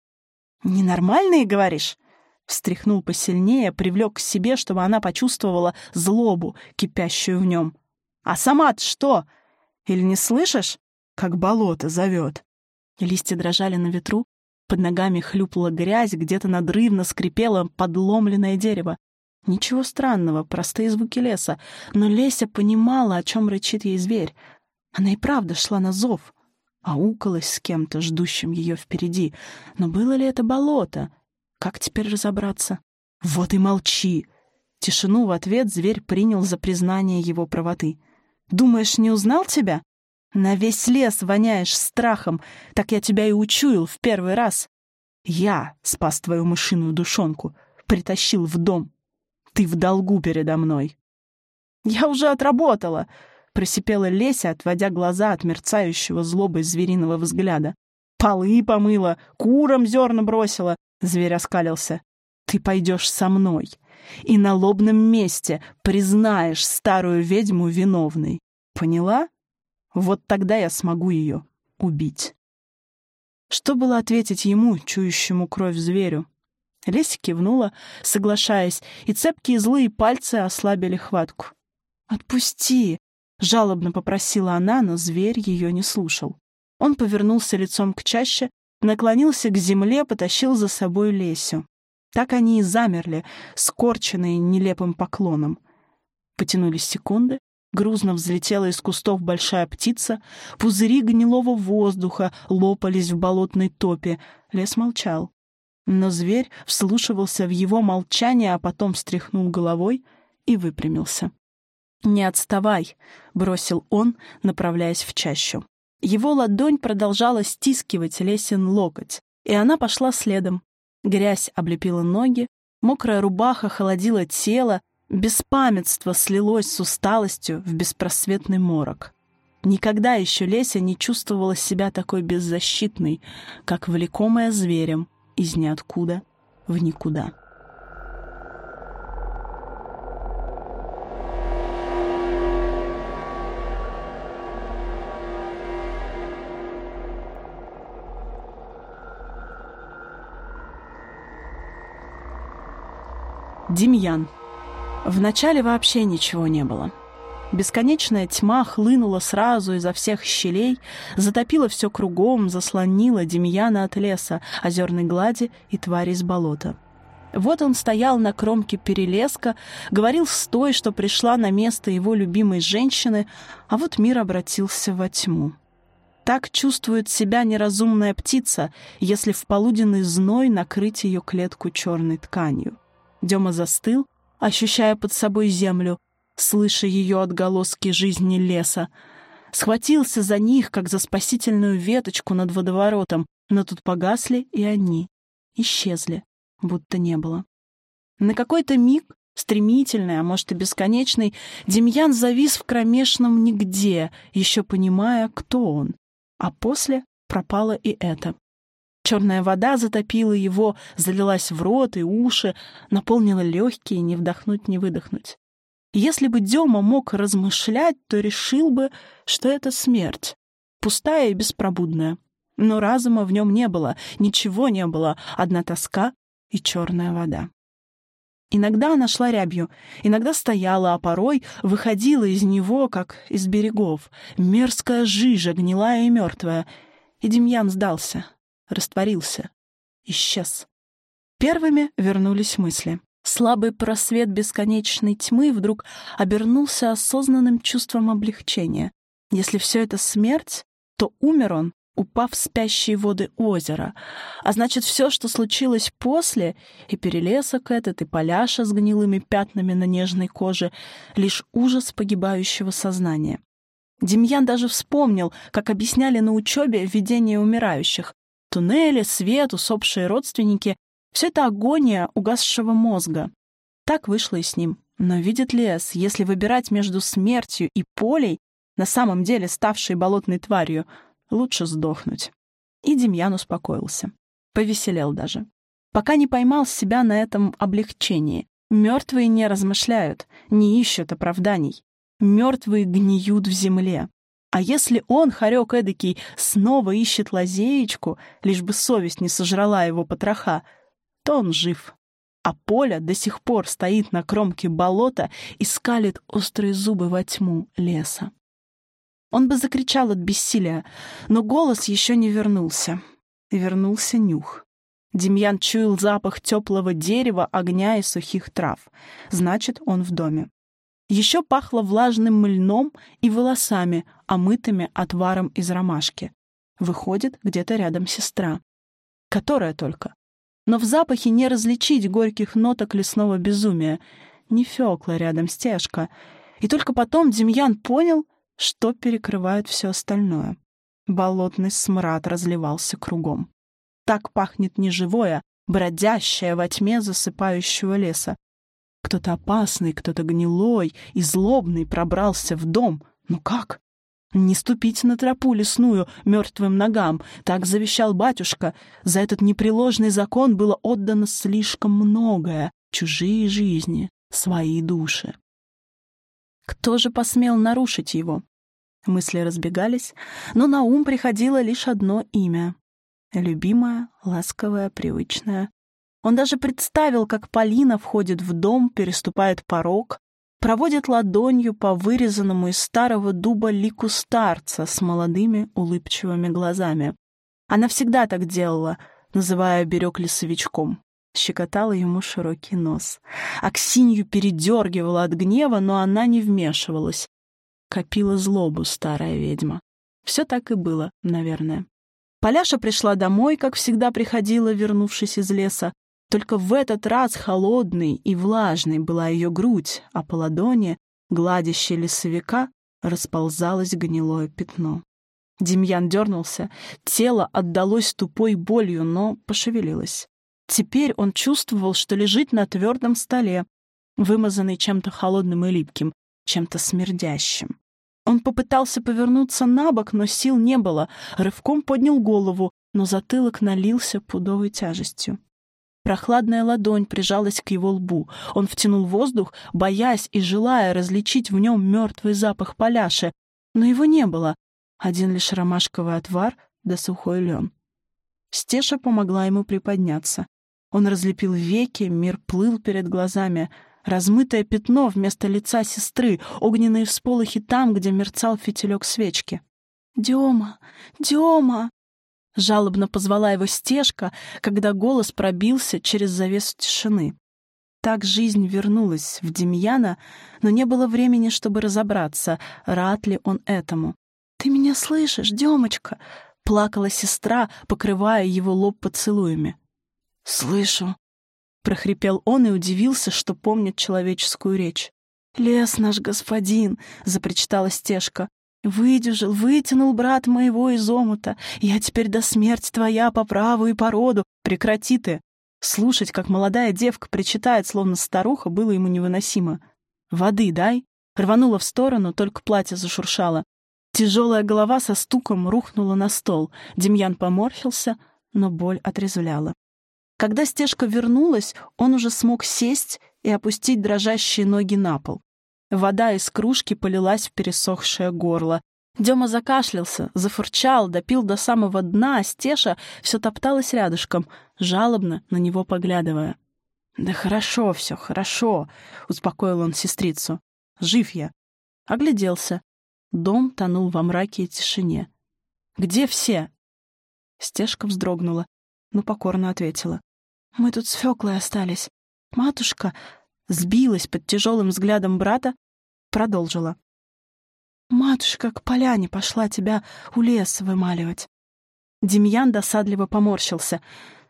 «Ненормальные, говоришь?» Встряхнул посильнее, привлек к себе, чтобы она почувствовала злобу, кипящую в нем. «А сама-то что? Или не слышишь? как болото зовет. Листья дрожали на ветру, под ногами хлюпала грязь, где-то надрывно скрипело подломленное дерево. Ничего странного, простые звуки леса, но Леся понимала, о чем рычит ей зверь. Она и правда шла на зов, аукалась с кем-то, ждущим ее впереди. Но было ли это болото? Как теперь разобраться? «Вот и молчи!» Тишину в ответ зверь принял за признание его правоты. «Думаешь, не узнал тебя? На весь лес воняешь страхом, так я тебя и учуял в первый раз. Я спас твою мышиную душонку, притащил в дом. Ты в долгу передо мной». «Я уже отработала!» — просипела Леся, отводя глаза от мерцающего злобой звериного взгляда. «Полы помыла, курам зерна бросила!» — зверь оскалился. «Ты пойдешь со мной и на лобном месте признаешь старую ведьму виновной. Поняла? Вот тогда я смогу ее убить». Что было ответить ему, чующему кровь зверю? Леся кивнула, соглашаясь, и цепкие злые пальцы ослабили хватку. «Отпусти!» — жалобно попросила она, но зверь ее не слушал. Он повернулся лицом к чаще, наклонился к земле, потащил за собой Лесю. Так они и замерли, скорченные нелепым поклоном. Потянулись секунды, грузно взлетела из кустов большая птица, пузыри гнилого воздуха лопались в болотной топе. Лес молчал. Но зверь вслушивался в его молчание, а потом встряхнул головой и выпрямился. «Не отставай», — бросил он, направляясь в чащу. Его ладонь продолжала стискивать лесен локоть, и она пошла следом. Грязь облепила ноги, мокрая рубаха холодила тело, беспамятство слилось с усталостью в беспросветный морок. Никогда еще Леся не чувствовала себя такой беззащитной, как влекомая зверем из ниоткуда в никуда. Демьян. Вначале вообще ничего не было. Бесконечная тьма хлынула сразу изо всех щелей, затопила все кругом, заслонила Демьяна от леса, озерной глади и твари из болота. Вот он стоял на кромке перелеска, говорил с той, что пришла на место его любимой женщины, а вот мир обратился во тьму. Так чувствует себя неразумная птица, если в полуденный зной накрыть ее клетку черной тканью. Дема застыл, ощущая под собой землю, слыша ее отголоски жизни леса. Схватился за них, как за спасительную веточку над водоворотом, но тут погасли и они. Исчезли, будто не было. На какой-то миг, стремительный, а может и бесконечный, Демьян завис в кромешном нигде, еще понимая, кто он. А после пропало и это. Черная вода затопила его, залилась в рот и уши, наполнила легкие, не вдохнуть, не выдохнуть. Если бы Дема мог размышлять, то решил бы, что это смерть, пустая и беспробудная. Но разума в нем не было, ничего не было, одна тоска и черная вода. Иногда она шла рябью, иногда стояла, а порой выходила из него, как из берегов, мерзкая жижа, гнилая и мертвая. И Демьян сдался растворился, исчез. Первыми вернулись мысли. Слабый просвет бесконечной тьмы вдруг обернулся осознанным чувством облегчения. Если все это смерть, то умер он, упав в спящие воды озера. А значит, все, что случилось после, и перелесок этот, и поляша с гнилыми пятнами на нежной коже, лишь ужас погибающего сознания. Демьян даже вспомнил, как объясняли на учебе видение умирающих. Туннели, свет, усопшие родственники — все это агония угасшего мозга. Так вышло и с ним. Но видит ли Эс, если выбирать между смертью и полей, на самом деле ставшей болотной тварью, лучше сдохнуть? И Демьян успокоился. Повеселел даже. Пока не поймал себя на этом облегчении. Мертвые не размышляют, не ищут оправданий. Мертвые гниют в земле. А если он, хорек эдакий, снова ищет лазеечку, лишь бы совесть не сожрала его потроха, то он жив. А Поля до сих пор стоит на кромке болота и скалит острые зубы во тьму леса. Он бы закричал от бессилия, но голос еще не вернулся. Вернулся нюх. Демьян чуял запах теплого дерева, огня и сухих трав. Значит, он в доме. Еще пахло влажным мыльном и волосами, омытыми отваром из ромашки. Выходит, где-то рядом сестра. Которая только. Но в запахе не различить горьких ноток лесного безумия. Не Фёкла рядом стежка. И только потом Демьян понял, что перекрывает все остальное. Болотный смрад разливался кругом. Так пахнет неживое, бродящее во тьме засыпающего леса. Кто-то опасный, кто-то гнилой и злобный пробрался в дом. Ну как? Не ступить на тропу лесную мертвым ногам. Так завещал батюшка. За этот непреложный закон было отдано слишком многое. Чужие жизни, свои души. Кто же посмел нарушить его? Мысли разбегались, но на ум приходило лишь одно имя. Любимое, ласковое, привычное. Он даже представил, как Полина входит в дом, переступает порог, проводит ладонью по вырезанному из старого дуба лику старца с молодыми улыбчивыми глазами. Она всегда так делала, называя берег лесовичком. Щекотала ему широкий нос. Аксинью передергивала от гнева, но она не вмешивалась. Копила злобу старая ведьма. Все так и было, наверное. Поляша пришла домой, как всегда приходила, вернувшись из леса. Только в этот раз холодной и влажной была ее грудь, а по ладони, гладящей лесовика, расползалось гнилое пятно. Демьян дернулся, тело отдалось тупой болью, но пошевелилось. Теперь он чувствовал, что лежит на твердом столе, вымазанный чем-то холодным и липким, чем-то смердящим. Он попытался повернуться на бок, но сил не было, рывком поднял голову, но затылок налился пудовой тяжестью. Прохладная ладонь прижалась к его лбу. Он втянул воздух, боясь и желая различить в нем мертвый запах поляши, но его не было. Один лишь ромашковый отвар да сухой лен. Стеша помогла ему приподняться. Он разлепил веки, мир плыл перед глазами. Размытое пятно вместо лица сестры, огненные всполохи там, где мерцал фитилек свечки. «Дема! Дема!» Жалобно позвала его стежка, когда голос пробился через завесу тишины. Так жизнь вернулась в Демьяна, но не было времени, чтобы разобраться, рад ли он этому. «Ты меня слышишь, Демочка?» — плакала сестра, покрывая его лоб поцелуями. «Слышу», — прохрипел он и удивился, что помнит человеческую речь. «Лес наш господин», — запричитала стежка. Выдержал, вытянул брат моего из омута. Я теперь до смерти твоя по праву и по роду. Прекрати ты. Слушать, как молодая девка причитает, словно старуха, было ему невыносимо. «Воды дай!» Рванула в сторону, только платье зашуршало. Тяжелая голова со стуком рухнула на стол. Демьян поморщился, но боль отрезвляла. Когда стежка вернулась, он уже смог сесть и опустить дрожащие ноги на пол. Вода из кружки полилась в пересохшее горло. Дема закашлялся, зафурчал, допил до самого дна, а Стеша все топталась рядышком, жалобно на него поглядывая. «Да хорошо все, хорошо», — успокоил он сестрицу. «Жив я». Огляделся. Дом тонул во мраке и тишине. «Где все?» Стежка вздрогнула, но покорно ответила. «Мы тут с Фёклой остались. Матушка сбилась под тяжелым взглядом брата, продолжила. «Матушка к поляне пошла тебя у леса вымаливать». Демьян досадливо поморщился.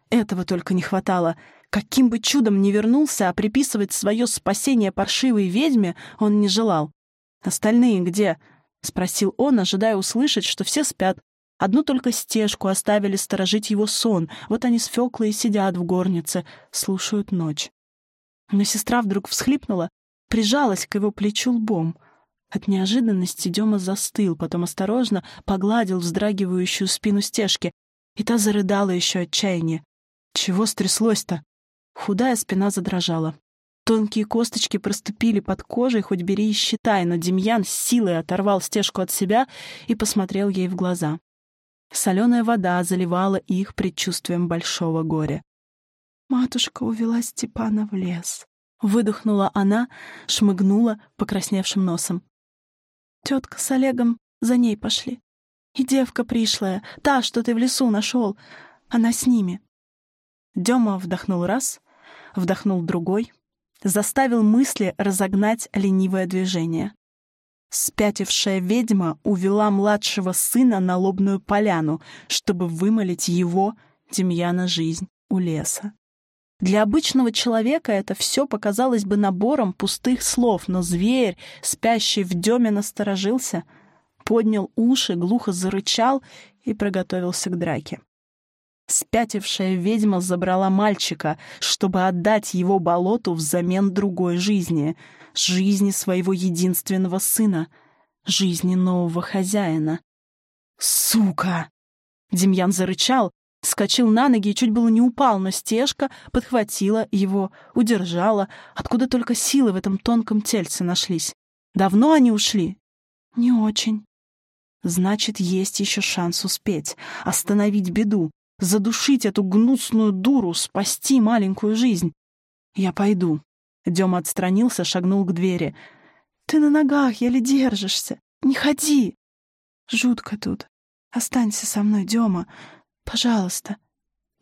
Этого только не хватало. Каким бы чудом ни вернулся, а приписывать свое спасение паршивой ведьме он не желал. «Остальные где?» — спросил он, ожидая услышать, что все спят. Одну только стежку оставили сторожить его сон. Вот они с Фёклой сидят в горнице, слушают ночь. Но сестра вдруг всхлипнула, прижалась к его плечу лбом. От неожиданности Дема застыл, потом осторожно погладил вздрагивающую спину стежки, и та зарыдала еще отчаяние. Чего стряслось-то? Худая спина задрожала. Тонкие косточки проступили под кожей, хоть бери и считай, но Демьян с силой оторвал стежку от себя и посмотрел ей в глаза. Соленая вода заливала их предчувствием большого горя. Матушка увела Степана в лес. Выдохнула она, шмыгнула покрасневшим носом. Тетка с Олегом за ней пошли. И девка пришлая, та, что ты в лесу нашел, она с ними. Дема вдохнул раз, вдохнул другой, заставил мысли разогнать ленивое движение. Спятившая ведьма увела младшего сына на лобную поляну, чтобы вымолить его, Демьяна, жизнь у леса. Для обычного человека это все показалось бы набором пустых слов, но зверь, спящий в деме, насторожился, поднял уши, глухо зарычал и приготовился к драке. Спятившая ведьма забрала мальчика, чтобы отдать его болоту взамен другой жизни, жизни своего единственного сына, жизни нового хозяина. «Сука!» Демьян зарычал, Скочил на ноги и чуть было не упал, но стежка подхватила его, удержала. Откуда только силы в этом тонком тельце нашлись? Давно они ушли? Не очень. Значит, есть еще шанс успеть, остановить беду, задушить эту гнусную дуру, спасти маленькую жизнь. Я пойду. Дема отстранился, шагнул к двери. Ты на ногах еле держишься. Не ходи. Жутко тут. Останься со мной, Дема. «Пожалуйста».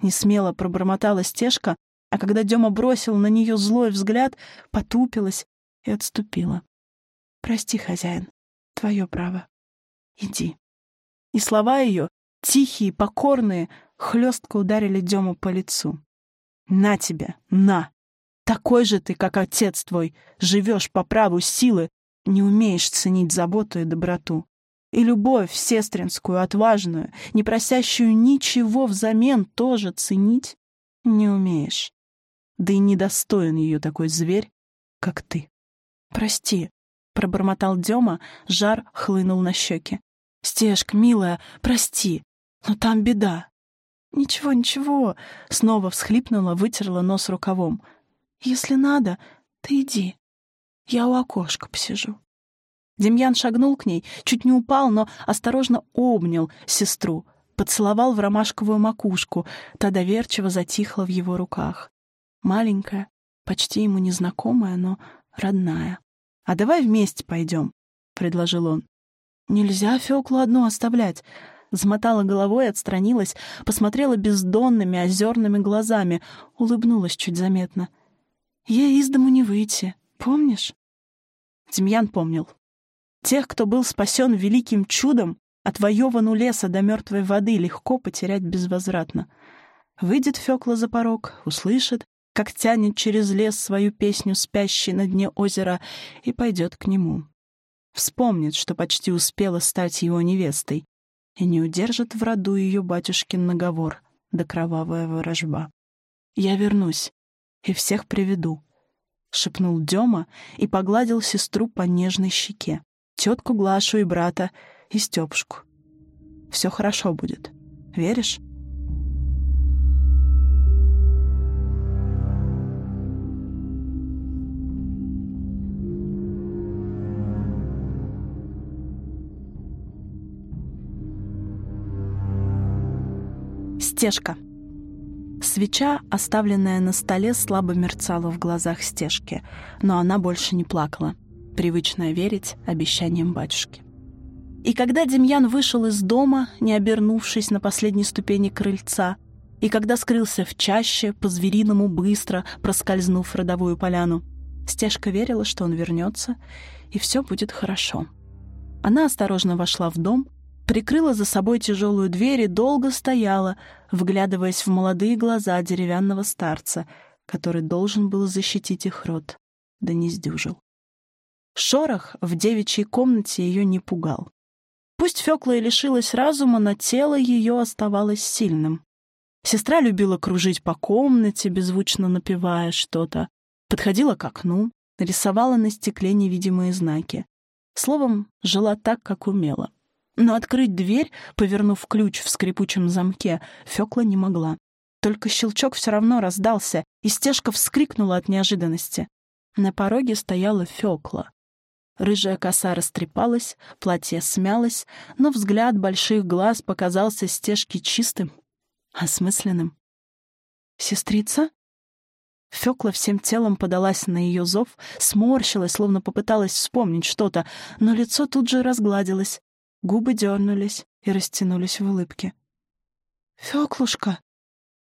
Несмело пробормотала стежка, а когда Дема бросил на нее злой взгляд, потупилась и отступила. «Прости, хозяин, твое право. Иди». И слова ее, тихие, покорные, хлестко ударили Дему по лицу. «На тебя, на! Такой же ты, как отец твой, живешь по праву силы, не умеешь ценить заботу и доброту и любовь сестринскую, отважную, не просящую ничего взамен, тоже ценить не умеешь. Да и недостоин ее такой зверь, как ты. «Прости», — пробормотал Дема, жар хлынул на щеки. «Стежка, милая, прости, но там беда». «Ничего, ничего», — снова всхлипнула, вытерла нос рукавом. «Если надо, ты иди. Я у окошка посижу». Демьян шагнул к ней, чуть не упал, но осторожно обнял сестру, поцеловал в ромашковую макушку, та доверчиво затихла в его руках. Маленькая, почти ему незнакомая, но родная. «А давай вместе пойдем», — предложил он. «Нельзя Фёклу одну оставлять», — замотала головой, отстранилась, посмотрела бездонными озерными глазами, улыбнулась чуть заметно. «Ей из дому не выйти, помнишь?» Демьян помнил. Тех, кто был спасен великим чудом, отвоеван у леса до мертвой воды, легко потерять безвозвратно. Выйдет Фёкла за порог, услышит, как тянет через лес свою песню спящий на дне озера, и пойдет к нему. Вспомнит, что почти успела стать его невестой, и не удержит в роду ее батюшкин наговор да кровавая ворожба. «Я вернусь и всех приведу», — шепнул Дема и погладил сестру по нежной щеке тетку Глашу и брата, и Степушку. Все хорошо будет. Веришь? Стежка. Свеча, оставленная на столе, слабо мерцала в глазах стежки, но она больше не плакала привычное верить обещаниям батюшки. И когда Демьян вышел из дома, не обернувшись на последней ступени крыльца, и когда скрылся в чаще, по-звериному быстро проскользнув родовую поляну, Стежка верила, что он вернется, и все будет хорошо. Она осторожно вошла в дом, прикрыла за собой тяжелую дверь и долго стояла, вглядываясь в молодые глаза деревянного старца, который должен был защитить их род, да не сдюжил. Шорох в девичьей комнате ее не пугал. Пусть Фёкла и лишилась разума, но тело ее оставалось сильным. Сестра любила кружить по комнате, беззвучно напевая что-то. Подходила к окну, рисовала на стекле невидимые знаки. Словом, жила так, как умела. Но открыть дверь, повернув ключ в скрипучем замке, Фёкла не могла. Только щелчок все равно раздался, и стежка вскрикнула от неожиданности. На пороге стояла Фёкла. Рыжая коса растрепалась, платье смялось, но взгляд больших глаз показался стежки чистым, осмысленным. «Сестрица?» Фёкла всем телом подалась на ее зов, сморщилась, словно попыталась вспомнить что-то, но лицо тут же разгладилось, губы дернулись и растянулись в улыбке. «Фёклушка!»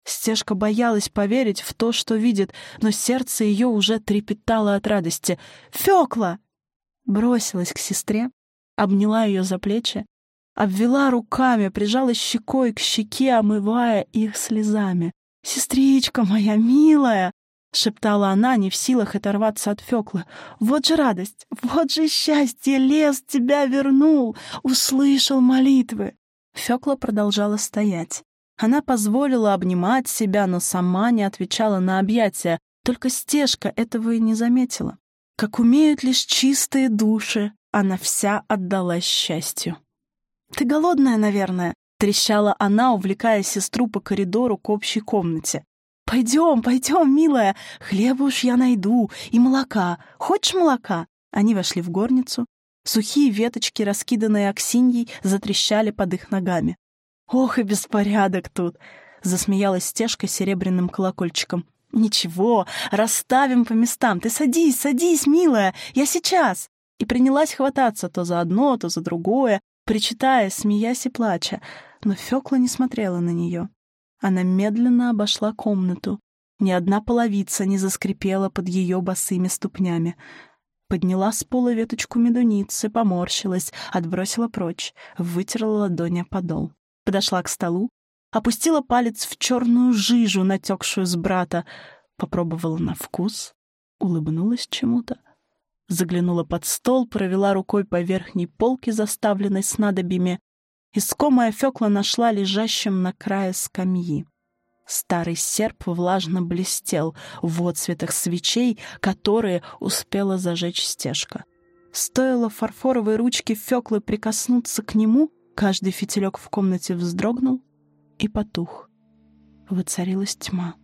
Стежка боялась поверить в то, что видит, но сердце ее уже трепетало от радости. «Фёкла!» Бросилась к сестре, обняла ее за плечи, обвела руками, прижала щекой к щеке, омывая их слезами. «Сестричка моя милая!» — шептала она, не в силах оторваться от Фёклы. «Вот же радость! Вот же счастье! Лес тебя вернул! Услышал молитвы!» Фёкла продолжала стоять. Она позволила обнимать себя, но сама не отвечала на объятия, только стежка этого и не заметила. Как умеют лишь чистые души, она вся отдалась счастью. «Ты голодная, наверное?» — трещала она, увлекая сестру по коридору к общей комнате. «Пойдем, пойдем, милая, хлеба уж я найду, и молока. Хочешь молока?» Они вошли в горницу. Сухие веточки, раскиданные Аксиньей, затрещали под их ногами. «Ох и беспорядок тут!» — засмеялась стежка серебряным колокольчиком. «Ничего, расставим по местам. Ты садись, садись, милая, я сейчас!» И принялась хвататься то за одно, то за другое, причитая, смеясь и плача. Но Фёкла не смотрела на нее. Она медленно обошла комнату. Ни одна половица не заскрипела под ее босыми ступнями. Подняла с пола веточку медуницы, поморщилась, отбросила прочь, вытерла ладони подол. Подошла к столу, опустила палец в черную жижу, натекшую с брата, попробовала на вкус, улыбнулась чему-то, заглянула под стол, провела рукой по верхней полке, заставленной снадобьями, Искомая Фёкла нашла лежащим на крае скамьи. Старый серп влажно блестел в отцветах свечей, которые успела зажечь стежка. Стоило фарфоровой ручке Фёклы прикоснуться к нему, каждый фитилек в комнате вздрогнул и потух. Воцарилась тьма.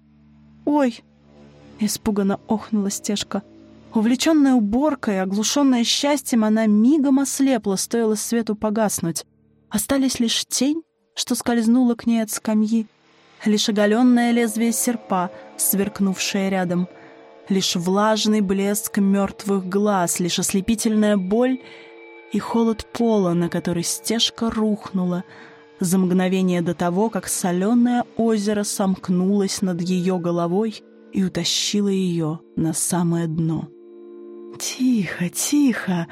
«Ой!» — испуганно охнула стежка. Увлеченная уборкой, оглушенная счастьем, она мигом ослепла, стоило свету погаснуть. Остались лишь тень, что скользнула к ней от скамьи, лишь оголенное лезвие серпа, сверкнувшее рядом, лишь влажный блеск мертвых глаз, лишь ослепительная боль и холод пола, на который стежка рухнула за мгновение до того, как соленое озеро сомкнулось над ее головой и утащило ее на самое дно. «Тихо, тихо!»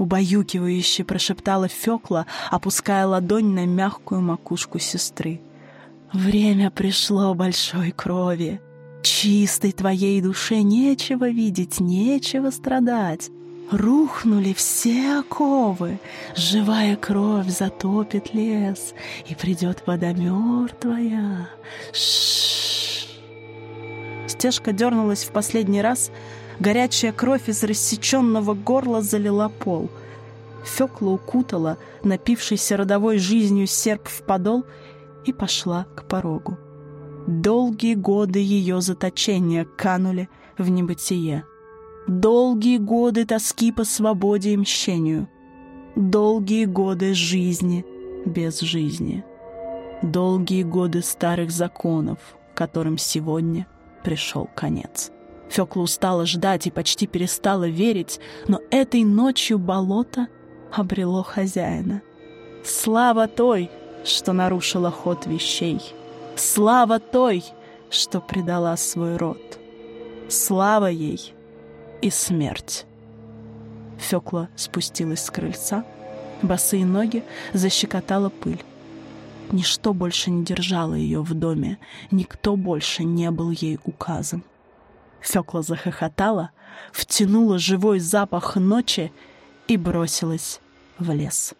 убаюкивающе прошептала Фёкла, опуская ладонь на мягкую макушку сестры. «Время пришло большой крови. Чистой твоей душе нечего видеть, нечего страдать. Рухнули все оковы, живая кровь затопит лес, и придет вода мертвая. Ш Стежка дернулась в последний раз, Горячая кровь из рассеченного горла залила пол. Фёкла укутала напившийся родовой жизнью серп в подол и пошла к порогу. Долгие годы ее заточения канули в небытие. Долгие годы тоски по свободе и мщению. Долгие годы жизни без жизни. Долгие годы старых законов, которым сегодня пришел конец. Фёкла устала ждать и почти перестала верить, но этой ночью болото обрело хозяина. Слава той, что нарушила ход вещей. Слава той, что предала свой род. Слава ей и смерть. Фёкла спустилась с крыльца, босые ноги защекотала пыль. Ничто больше не держало ее в доме, никто больше не был ей указан. Фёкла захохотала, втянула живой запах ночи и бросилась в лес.